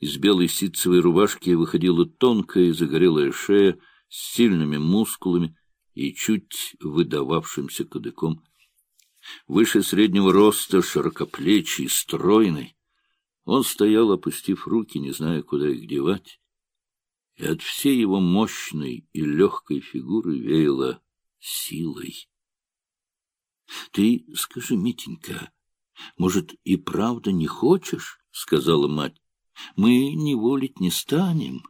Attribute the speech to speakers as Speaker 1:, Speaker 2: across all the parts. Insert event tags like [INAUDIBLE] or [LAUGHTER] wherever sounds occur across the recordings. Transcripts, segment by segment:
Speaker 1: Из белой ситцевой рубашки выходила тонкая загорелая шея с сильными мускулами и чуть выдававшимся кадыком. Выше среднего роста, широкоплечий, стройный, он стоял, опустив руки, не зная, куда их девать, и от всей его мощной и легкой фигуры веяло силой. — Ты скажи, Митенька, может, и правда не хочешь? — сказала мать. — Мы не волить не станем.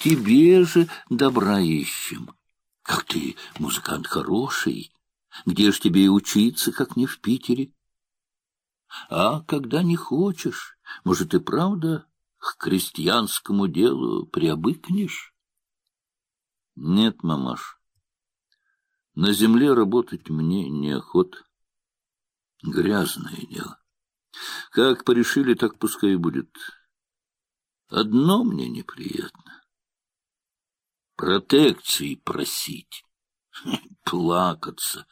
Speaker 1: Тебе же добра ищем. Как ты музыкант хороший. Где ж тебе и учиться, как не в Питере? А когда не хочешь, может, и правда к крестьянскому делу приобыкнешь? Нет, мамаш, на земле работать мне неохота. Грязное дело. Как порешили, так пускай и будет. Одно мне неприятно. Протекции просить, [LAUGHS] плакаться.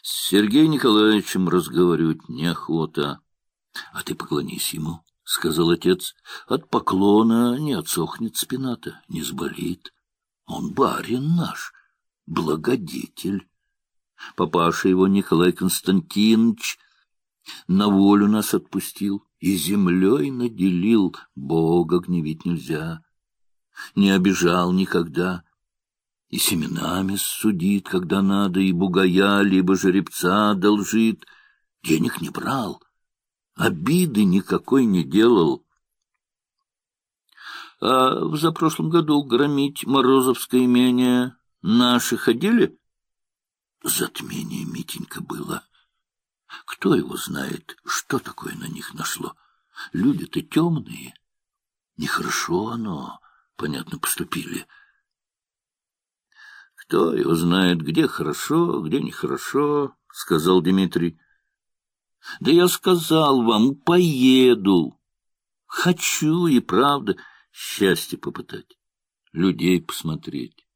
Speaker 1: С Сергеем Николаевичем разговаривать неохота. — А ты поклонись ему, — сказал отец. — От поклона не отсохнет спина-то, не сболит. Он барин наш, благодетель. Папаша его, Николай Константинович, на волю нас отпустил и землей наделил, Бога гневить нельзя. Не обижал никогда, и семенами судит, когда надо, и бугая, либо жеребца должит. Денег не брал, обиды никакой не делал. А в запрошлом году громить Морозовское имение наши ходили? Затмение, Митенька, было. Кто его знает, что такое на них нашло? Люди-то темные. Нехорошо оно, понятно, поступили. Кто его знает, где хорошо, где нехорошо, — сказал Дмитрий. — Да я сказал вам, поеду. Хочу и правда счастье попытать, людей посмотреть.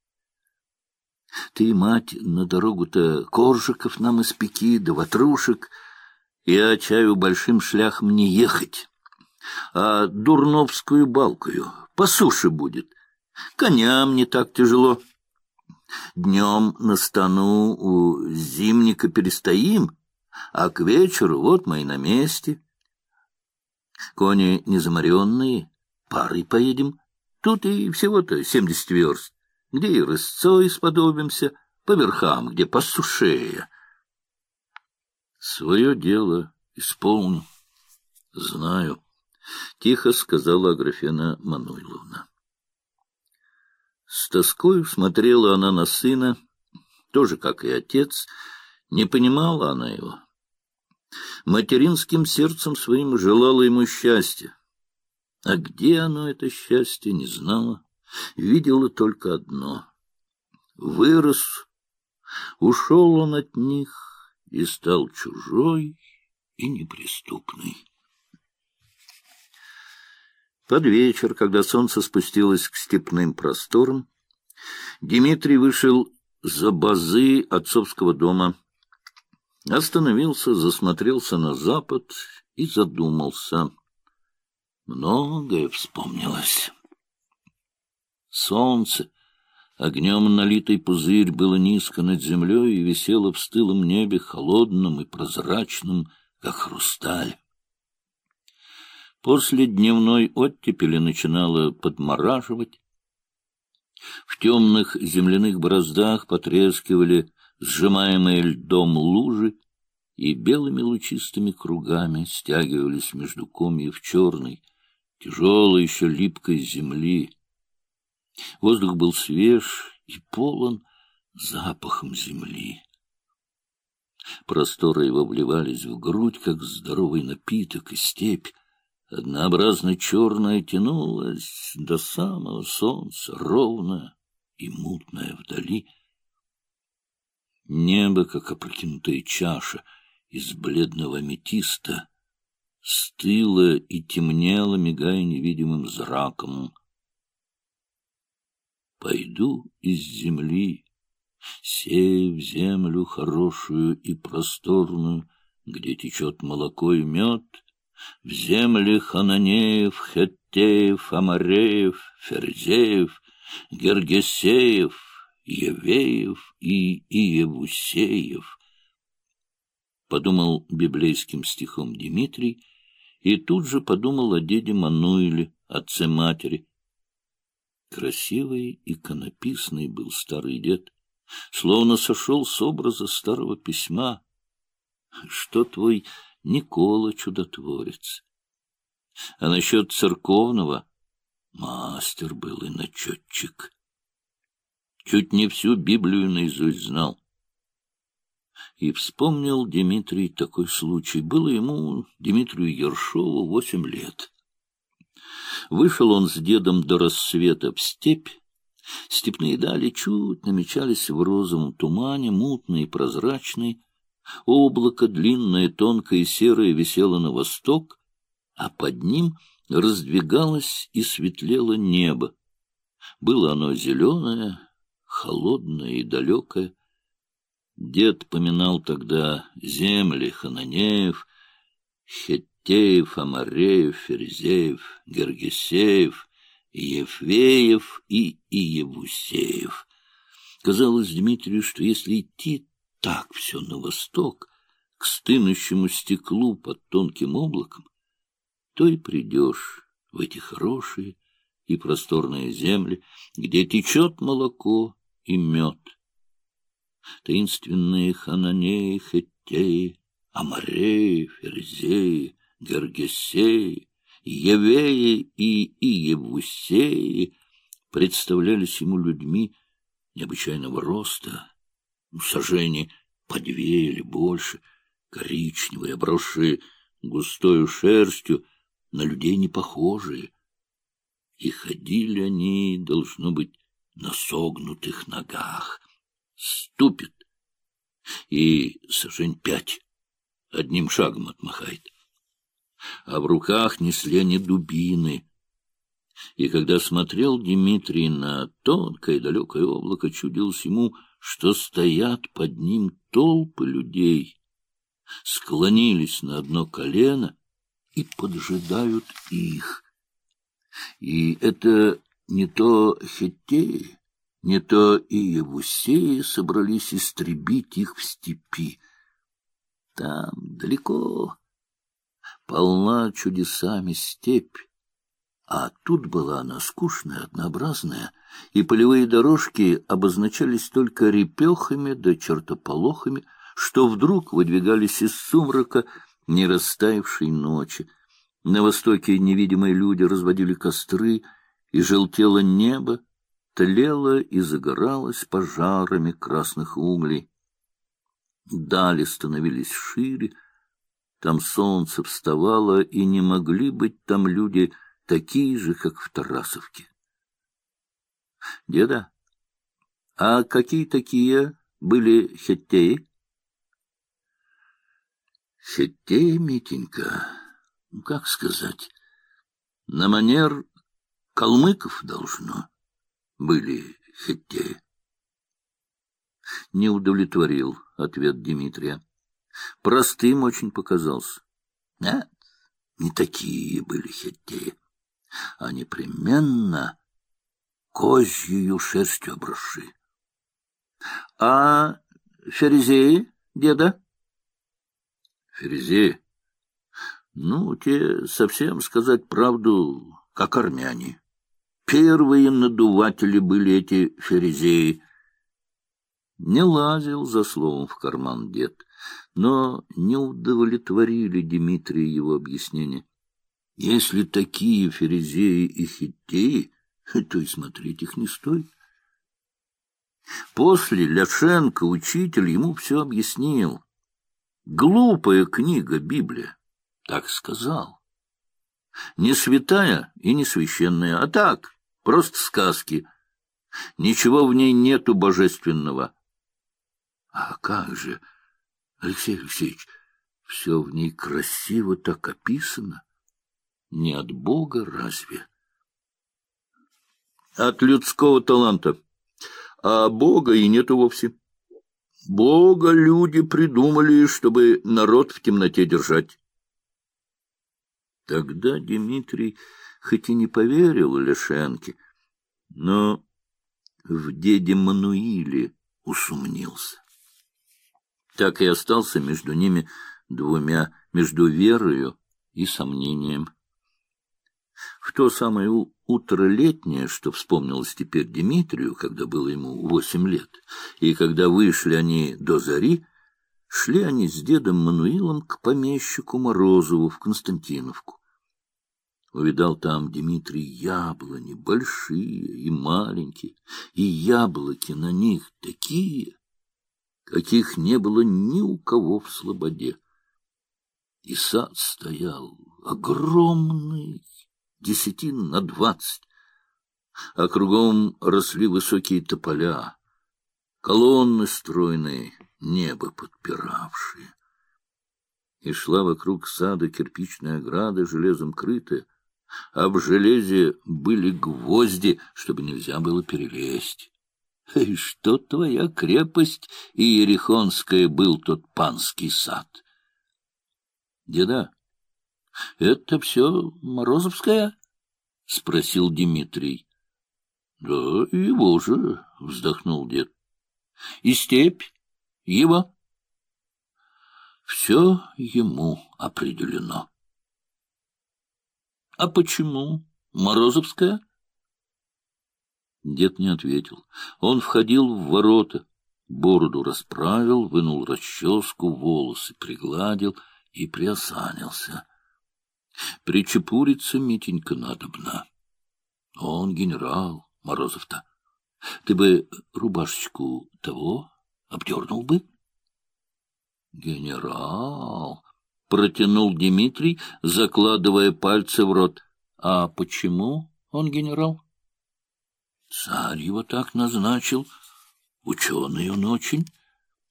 Speaker 1: Ты, мать, на дорогу-то коржиков нам испеки, да ватрушек. Я чаю большим шляхом не ехать, а дурновскую балкою по суше будет. Коням не так тяжело. Днем на стану у зимника перестоим, а к вечеру вот мы и на месте. Кони незаморенные, парой поедем. Тут и всего-то семьдесят верст где и рысцой сподобимся, по верхам, где посушее. Свое дело исполню, знаю, — тихо сказала Аграфена Мануйловна. С тоской смотрела она на сына, тоже, как и отец, не понимала она его. Материнским сердцем своим желала ему счастья. А где оно, это счастье, не знала видела только одно. Вырос, ушел он от них и стал чужой и неприступный. Под вечер, когда солнце спустилось к степным просторам, Дмитрий вышел за базы отцовского дома, остановился, засмотрелся на запад и задумался. Многое вспомнилось. Солнце, огнем налитый пузырь, было низко над землей и висело в стылом небе холодным и прозрачным, как хрусталь. После дневной оттепели начинало подмораживать. В темных земляных бороздах потрескивали сжимаемые льдом лужи, и белыми лучистыми кругами стягивались между комьев черной, тяжелой еще липкой земли, Воздух был свеж и полон запахом земли. Просторы его вливались в грудь, как здоровый напиток, и степь, однообразно черная, тянулась до самого солнца, ровная и мутная вдали. Небо, как опрокинутая чаша из бледного аметиста, стыло и темнело, мигая невидимым зраком — Пойду из земли, сея в землю хорошую и просторную, где течет молоко и мед, в земли Хананеев, Хеттеев, Амареев, Ферзеев, Гергесеев, Евеев и Иевусеев. Подумал библейским стихом Дмитрий и тут же подумал о деде Мануиле, отце матери. Красивый иконописный был старый дед, словно сошел с образа старого письма. Что твой Никола чудотворец? А насчет церковного мастер был и начетчик. Чуть не всю Библию наизусть знал. И вспомнил Дмитрий такой случай. Было ему, Дмитрию Ершову, восемь лет. Вышел он с дедом до рассвета в степь. Степные дали чуть намечались в розовом тумане, мутные и прозрачные. Облако, длинное, тонкое и серое, висело на восток, а под ним раздвигалось и светлело небо. Было оно зеленое, холодное и далекое. Дед поминал тогда земли Хананеев, Хеттеев, Амареев, Ферзеев, Гергесеев, Ефеев и Иевусеев. Казалось Дмитрию, что если идти так все на восток, к стынущему стеклу под тонким облаком, то и придешь в эти хорошие и просторные земли, где течет молоко и мед. Таинственные хананеи, хеттеи, амареи, ферзеи, гергесеи, евеи и иевусеи представлялись ему людьми необычайного роста, сожжение по две или больше, коричневые, обросшие густою шерстью, на людей не похожие. И ходили они, должно быть, на согнутых ногах. Ступит, и сожень пять одним шагом отмахает. А в руках несли они дубины. И когда смотрел Дмитрий на тонкое далекое облако, чудилось ему, что стоят под ним толпы людей, склонились на одно колено и поджидают их. И это не то хеттеи, не то и Евусеи собрались истребить их в степи. Там, далеко, полна чудесами степь, а тут была она скучная, однообразная, и полевые дорожки обозначались только репехами да чертополохами, что вдруг выдвигались из сумрака не растаявшей ночи. На востоке невидимые люди разводили костры, и желтело небо, тлело и загоралось пожарами красных углей. Дали становились шире, там солнце вставало, и не могли быть там люди такие же, как в Тарасовке. — Деда, а какие такие были хеттеи? — Хеттеи, Митенька, ну, как сказать, на манер калмыков должно были хеттеи. Не удовлетворил ответ Дмитрия. Простым очень показался. Нет, не такие были хеттеи, а непременно козью шерстью обросшие. — А ферезеи, деда? — Ферезеи? Ну, те, совсем сказать правду, как армяне. Первые надуватели были эти ферезеи. Не лазил за словом в карман дед, но не удовлетворили Дмитрия его объяснения. Если такие ферезеи и хиттеи, [LAUGHS] то и смотреть их не стоит. После Ляшенко, учитель, ему все объяснил. Глупая книга Библия, так сказал. Не святая и не священная, а так, Просто сказки. Ничего в ней нету божественного. А как же, Алексей Алексеевич, все в ней красиво так описано. Не от Бога разве? От людского таланта. А Бога и нету вовсе. Бога люди придумали, чтобы народ в темноте держать. Тогда Дмитрий хоть и не поверил Лешенке, но в деде Мануиле усомнился. Так и остался между ними двумя, между верою и сомнением. В то самое утро летнее, что вспомнилось теперь Дмитрию, когда было ему восемь лет, и когда вышли они до зари, шли они с дедом Мануилом к помещику Морозову в Константиновку. Увидал там Дмитрий яблони, большие и маленькие, и яблоки на них такие, каких не было ни у кого в Слободе. И сад стоял огромный, десятин на двадцать, а кругом росли высокие тополя, колонны стройные, небо подпиравшие. И шла вокруг сада кирпичная ограда, железом крытая, а в железе были гвозди, чтобы нельзя было перелезть. [LAUGHS] И что твоя крепость и Ерехонская был тот панский сад? Деда, это все Морозовская? — спросил Дмитрий. — Да, его же, — вздохнул дед. — И степь его? — Все ему определено. — А почему Морозовская? Дед не ответил. Он входил в ворота, бороду расправил, вынул расческу, волосы пригладил и приосанился. Причепуриться Митенька надобно. Он генерал, Морозов-то. Ты бы рубашечку того обдернул бы? Генерал, — протянул Дмитрий, закладывая пальцы в рот. — А почему он генерал? — Царь его так назначил. Ученый он очень,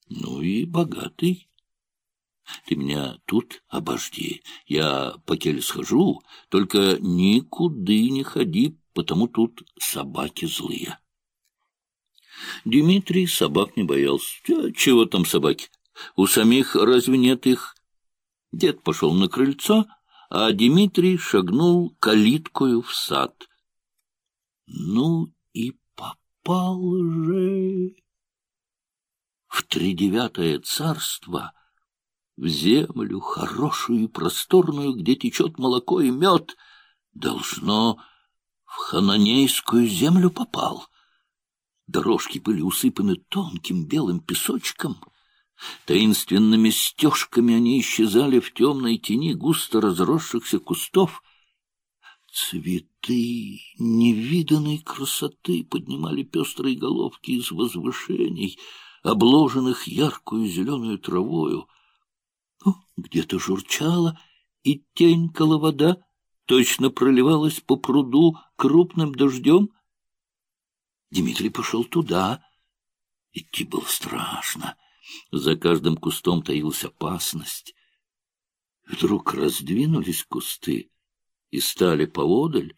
Speaker 1: ну и богатый. Ты меня тут обожди. Я по келе схожу, только никуда не ходи, потому тут собаки злые. Дмитрий собак не боялся. Чего там собаки? У самих разве нет их? Дед пошел на крыльцо, а Дмитрий шагнул калиткою в сад. Ну и попал же в тридевятое царство, в землю хорошую и просторную, где течет молоко и мед, должно в хананейскую землю попал. Дорожки были усыпаны тонким белым песочком — Таинственными стежками они исчезали в темной тени густо разросшихся кустов. Цветы невиданной красоты поднимали пестрые головки из возвышений, обложенных яркую зеленую травою. Где-то журчала и тенькала вода, точно проливалась по пруду крупным дождем. Дмитрий пошел туда. Идти было страшно. За каждым кустом таилась опасность. Вдруг раздвинулись кусты и стали поодаль